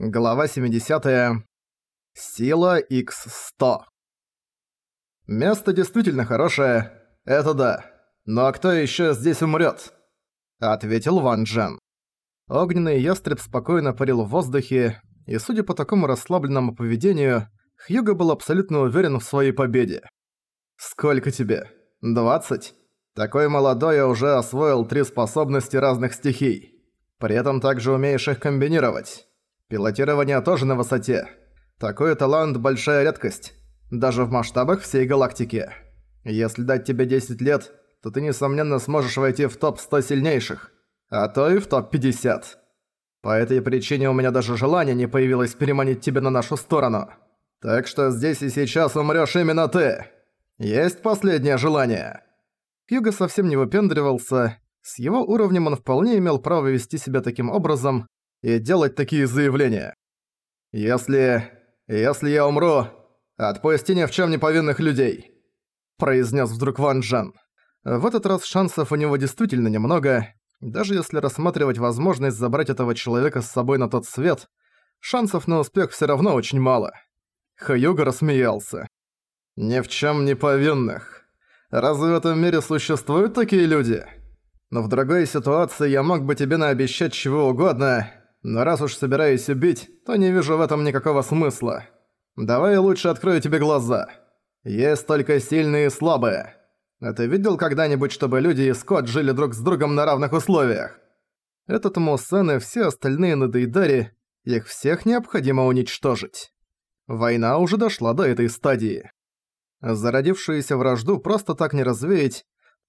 Глава 70. Сила X100. Место действительно хорошее, это да. Но а кто ещё здесь умрёт? Ответил Ван Джен. Огненный ястреб спокойно парил в воздухе, и судя по такому расслабленному поведению, Хьюго был абсолютно уверен в своей победе. «Сколько тебе? 20? Такой молодой я уже освоил три способности разных стихий. При этом также умеешь их комбинировать». Пилотирование тоже на высоте. Такой талант – большая редкость. Даже в масштабах всей галактики. Если дать тебе 10 лет, то ты, несомненно, сможешь войти в топ-100 сильнейших. А то и в топ-50. По этой причине у меня даже желания не появилось переманить тебя на нашу сторону. Так что здесь и сейчас умрёшь именно ты. Есть последнее желание?» Хьюго совсем не выпендривался. С его уровнем он вполне имел право вести себя таким образом, и делать такие заявления. «Если... если я умру, отпусти ни в чем не повинных людей», произнес вдруг Ван Джен. В этот раз шансов у него действительно немного. Даже если рассматривать возможность забрать этого человека с собой на тот свет, шансов на успех все равно очень мало. Хаюга рассмеялся. «Ни в чем не повинных. Разве в этом мире существуют такие люди? Но в другой ситуации я мог бы тебе наобещать чего угодно, но раз уж собираюсь убить, то не вижу в этом никакого смысла. Давай лучше открою тебе глаза. Есть только сильные и слабые. А ты видел когда-нибудь, чтобы люди и Скотт жили друг с другом на равных условиях? Этот Мусэн и все остальные надоедари, их всех необходимо уничтожить. Война уже дошла до этой стадии. Зародившуюся вражду просто так не развеять,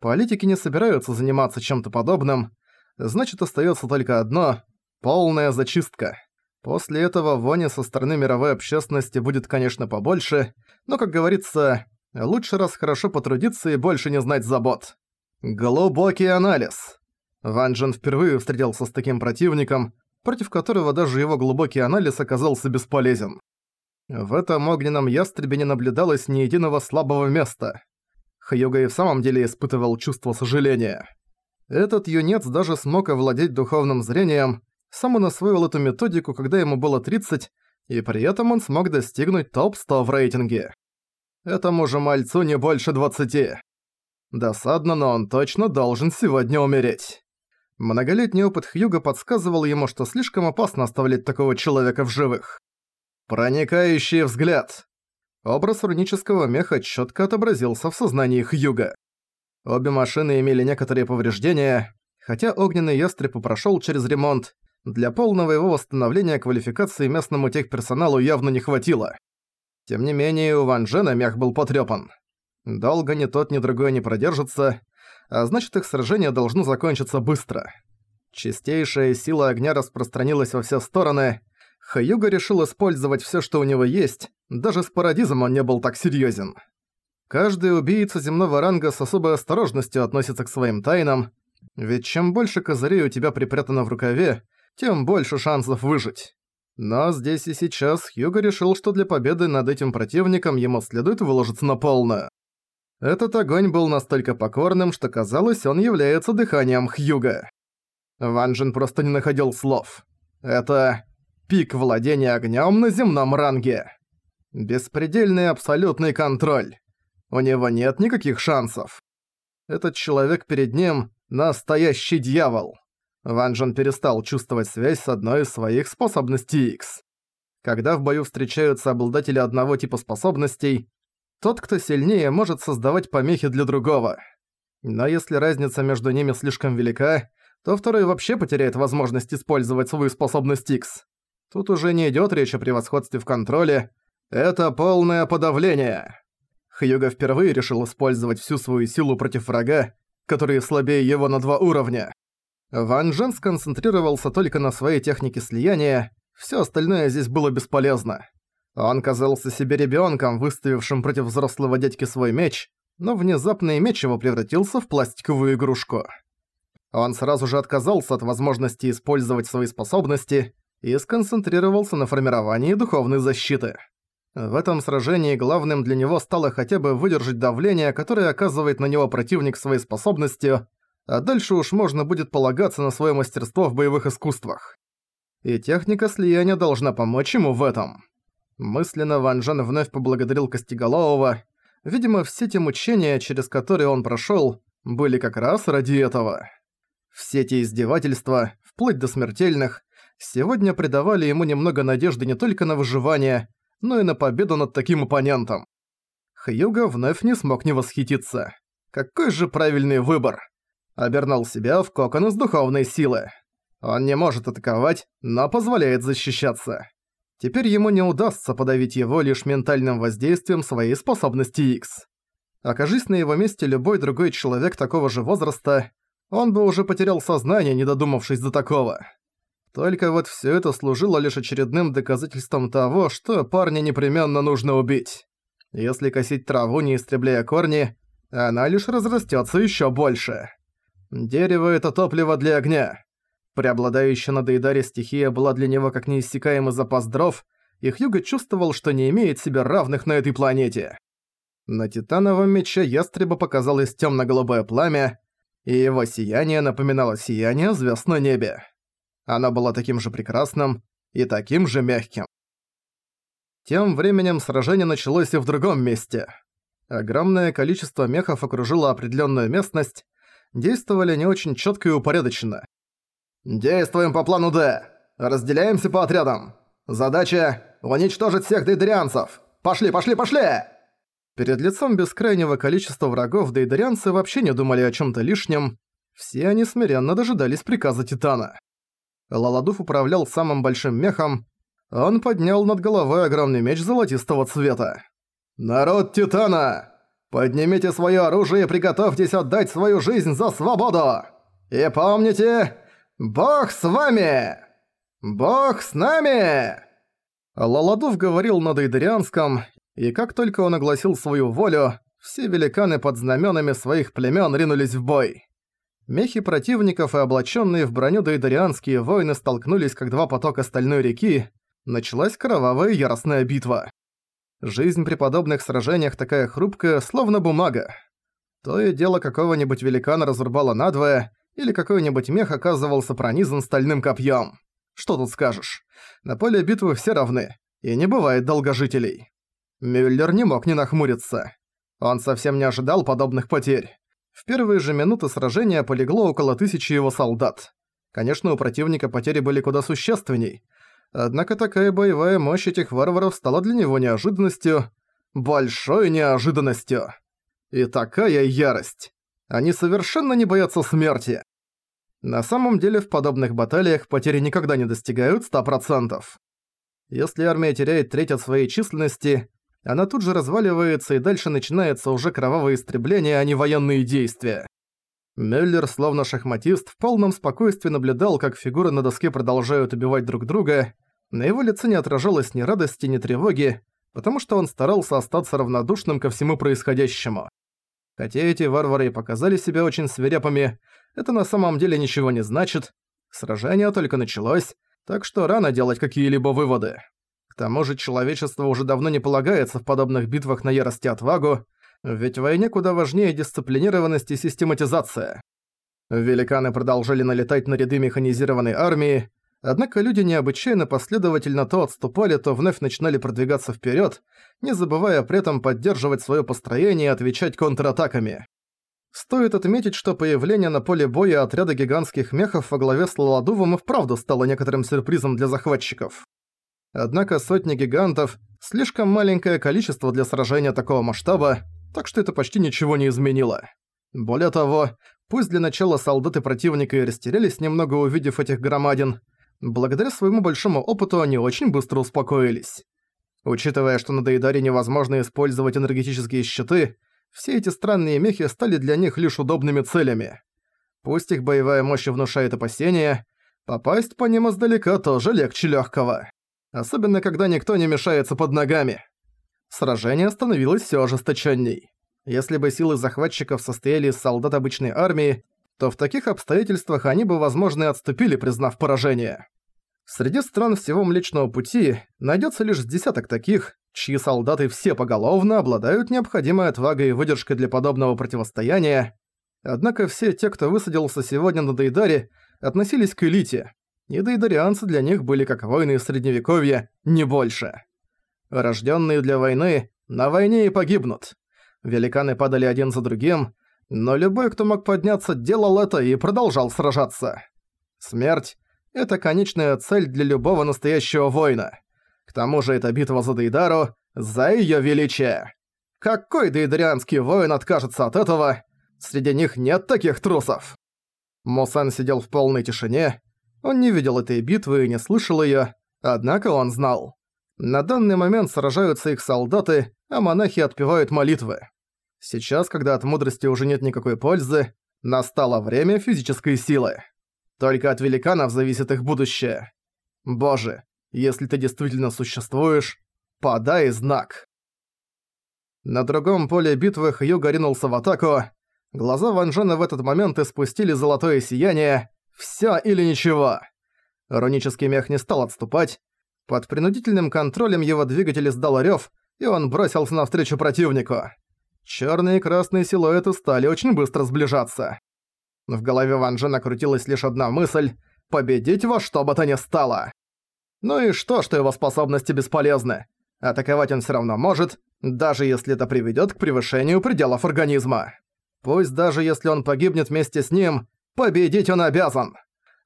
политики не собираются заниматься чем-то подобным, значит остается только одно Полная зачистка. После этого вони со стороны мировой общественности будет, конечно, побольше, но, как говорится, лучше раз хорошо потрудиться и больше не знать забот. Глубокий анализ. Ван Джен впервые встретился с таким противником, против которого даже его глубокий анализ оказался бесполезен. В этом огненном ястребе не наблюдалось ни единого слабого места. Хьюга и в самом деле испытывал чувство сожаления. Этот юнец даже смог овладеть духовным зрением, сам он освоил эту методику, когда ему было 30, и при этом он смог достигнуть топ-100 в рейтинге. Этому же мальцу не больше 20. Досадно, но он точно должен сегодня умереть. Многолетний опыт Хьюга подсказывал ему, что слишком опасно оставлять такого человека в живых. Проникающий взгляд. Образ рунического меха четко отобразился в сознании Хьюга. Обе машины имели некоторые повреждения, хотя огненный ястреб прошел через ремонт, для полного его восстановления квалификации местному техперсоналу явно не хватило. Тем не менее, у Ван Джена мех был потрёпан. Долго ни тот, ни другой не продержится, а значит их сражение должно закончиться быстро. Чистейшая сила огня распространилась во все стороны. Хаюга решил использовать всё, что у него есть, даже с парадизом он не был так серьёзен. Каждый убийца земного ранга с особой осторожностью относится к своим тайнам, ведь чем больше козырей у тебя припрятано в рукаве, тем больше шансов выжить. Но здесь и сейчас Хьюго решил, что для победы над этим противником ему следует выложиться на полную. Этот огонь был настолько покорным, что казалось, он является дыханием Хьюга. Ван Джин просто не находил слов. Это пик владения огнем на земном ранге. Беспредельный абсолютный контроль. У него нет никаких шансов. Этот человек перед ним – настоящий дьявол. Ван Джен перестал чувствовать связь с одной из своих способностей X. Когда в бою встречаются обладатели одного типа способностей, тот, кто сильнее, может создавать помехи для другого. Но если разница между ними слишком велика, то второй вообще потеряет возможность использовать свою способность X. Тут уже не идёт речь о превосходстве в контроле, это полное подавление. Хьюга впервые решил использовать всю свою силу против врага, который слабее его на два уровня. Ван Джен сконцентрировался только на своей технике слияния, всё остальное здесь было бесполезно. Он казался себе ребёнком, выставившим против взрослого дядьки свой меч, но внезапно и меч его превратился в пластиковую игрушку. Он сразу же отказался от возможности использовать свои способности и сконцентрировался на формировании духовной защиты. В этом сражении главным для него стало хотя бы выдержать давление, которое оказывает на него противник своей способностью, а дальше уж можно будет полагаться на своё мастерство в боевых искусствах. и техника слияния должна помочь ему в этом. Мысленно Ван Джен вновь поблагодарил Костеголового. Видимо, все те мучения, через которые он прошёл, были как раз ради этого. Все те издевательства, вплоть до смертельных, сегодня придавали ему немного надежды не только на выживание, но и на победу над таким оппонентом. Хьюго вновь не смог не восхититься. Какой же правильный выбор! Обернул себя в кокон из духовной силы. Он не может атаковать, но позволяет защищаться. Теперь ему не удастся подавить его лишь ментальным воздействием своей способности X. Окажись на его месте любой другой человек такого же возраста, он бы уже потерял сознание, не додумавшись до такого. Только вот всё это служило лишь очередным доказательством того, что парня непременно нужно убить. Если косить траву, не истребляя корни, она лишь разрастётся ещё больше. Дерево — это топливо для огня. Преобладающая на Дейдаре стихия была для него как неиссякаемый запас дров, и Хьюго чувствовал, что не имеет себе равных на этой планете. На титановом мече ястреба показалось тёмно-голубое пламя, и его сияние напоминало сияние звёзд на небе. Оно было таким же прекрасным и таким же мягким. Тем временем сражение началось и в другом месте. Огромное количество мехов окружило определённую местность, действовали не очень чётко и упорядоченно. «Действуем по плану Д. Разделяемся по отрядам. Задача — уничтожить всех дейдерианцев. Пошли, пошли, пошли!» Перед лицом бескрайнего количества врагов дейдерианцы вообще не думали о чём-то лишнем. Все они смиренно дожидались приказа Титана. Лаладуф управлял самым большим мехом. Он поднял над головой огромный меч золотистого цвета. «Народ Титана! Поднимите своё оружие и приготовьтесь отдать свою жизнь за свободу! И помните, «Бог с вами! Бог с нами!» Лаладув говорил на дейдерианском, и как только он огласил свою волю, все великаны под знаменами своих племен ринулись в бой. Мехи противников и облаченные в броню дейдерианские воины столкнулись как два потока стальной реки, началась кровавая яростная битва. Жизнь при подобных сражениях такая хрупкая, словно бумага. То и дело какого-нибудь великана разрубало надвое, или какой-нибудь мех оказывался пронизан стальным копьем. Что тут скажешь? На поле битвы все равны, и не бывает долгожителей. Мюллер не мог не нахмуриться. Он совсем не ожидал подобных потерь. В первые же минуты сражения полегло около тысячи его солдат. Конечно, у противника потери были куда существенней. Однако такая боевая мощь этих варваров стала для него неожиданностью, большой неожиданностью. И такая ярость. Они совершенно не боятся смерти. На самом деле в подобных баталиях потери никогда не достигают 100%. Если армия теряет треть от своей численности, она тут же разваливается и дальше начинается уже кровавое истребление, а не военные действия. Мюллер, словно шахматист, в полном спокойствии наблюдал, как фигуры на доске продолжают убивать друг друга. На его лице не отражалось ни радости, ни тревоги, потому что он старался остаться равнодушным ко всему происходящему. Хотя эти варвары и показали себя очень свирепыми, это на самом деле ничего не значит. Сражение только началось, так что рано делать какие-либо выводы. К тому же человечество уже давно не полагается в подобных битвах на ярость и отвагу, ведь в войне куда важнее дисциплинированность и систематизация. Великаны продолжали налетать на ряды механизированной армии, Однако люди необычайно последовательно то отступали, то вновь начинали продвигаться вперед, не забывая при этом поддерживать свое построение и отвечать контратаками. Стоит отметить, что появление на поле боя отряда гигантских мехов во главе с Лаладувом и вправду стало некоторым сюрпризом для захватчиков. Однако сотни гигантов – слишком маленькое количество для сражения такого масштаба, так что это почти ничего не изменило. Более того, пусть для начала солдаты противника и растерялись немного увидев этих громадин, благодаря своему большому опыту они очень быстро успокоились. Учитывая, что на Дейдаре невозможно использовать энергетические щиты, все эти странные мехи стали для них лишь удобными целями. Пусть их боевая мощь внушает опасения, попасть по ним издалека тоже легче легкого. Особенно, когда никто не мешается под ногами. Сражение становилось все ожесточенней. Если бы силы захватчиков состояли из солдат обычной армии, то в таких обстоятельствах они бы, возможно, и отступили, признав поражение. Среди стран всего Млечного Пути найдется лишь десяток таких, чьи солдаты все поголовно обладают необходимой отвагой и выдержкой для подобного противостояния. Однако все те, кто высадился сегодня на Дейдаре, относились к элите. и дейдарианцы для них были как воины из Средневековья, не больше. Рожденные для войны, на войне и погибнут. Великаны падали один за другим, но любой, кто мог подняться, делал это и продолжал сражаться. Смерть — это конечная цель для любого настоящего воина. К тому же это битва за Дейдару, за её величие. Какой дейдарианский воин откажется от этого? Среди них нет таких трусов. Мусан сидел в полной тишине. Он не видел этой битвы и не слышал её, однако он знал. На данный момент сражаются их солдаты, а монахи отпевают молитвы. Сейчас, когда от мудрости уже нет никакой пользы, настало время физической силы. Только от великанов зависит их будущее. Боже, если ты действительно существуешь, подай знак. На другом поле битвы Хьюга ринулся в атаку. Глаза Ван Джена в этот момент испустили золотое сияние. Всё или ничего. Рунический мех не стал отступать, под принудительным контролем его двигатель издал рёв, и он бросился навстречу противнику. Чёрные и красные силуэты стали очень быстро сближаться. В голове Ван Джена крутилась лишь одна мысль – победить во что бы то ни стало. Ну и что, что его способности бесполезны? Атаковать он всё равно может, даже если это приведёт к превышению пределов организма. Пусть даже если он погибнет вместе с ним, победить он обязан.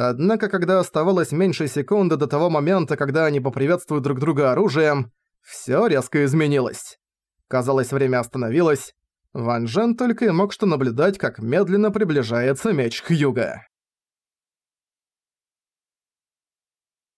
Однако, когда оставалось меньше секунды до того момента, когда они поприветствуют друг друга оружием, всё резко изменилось. Казалось, время остановилось. Ван Джен только и мог что наблюдать, как медленно приближается меч Хьюга.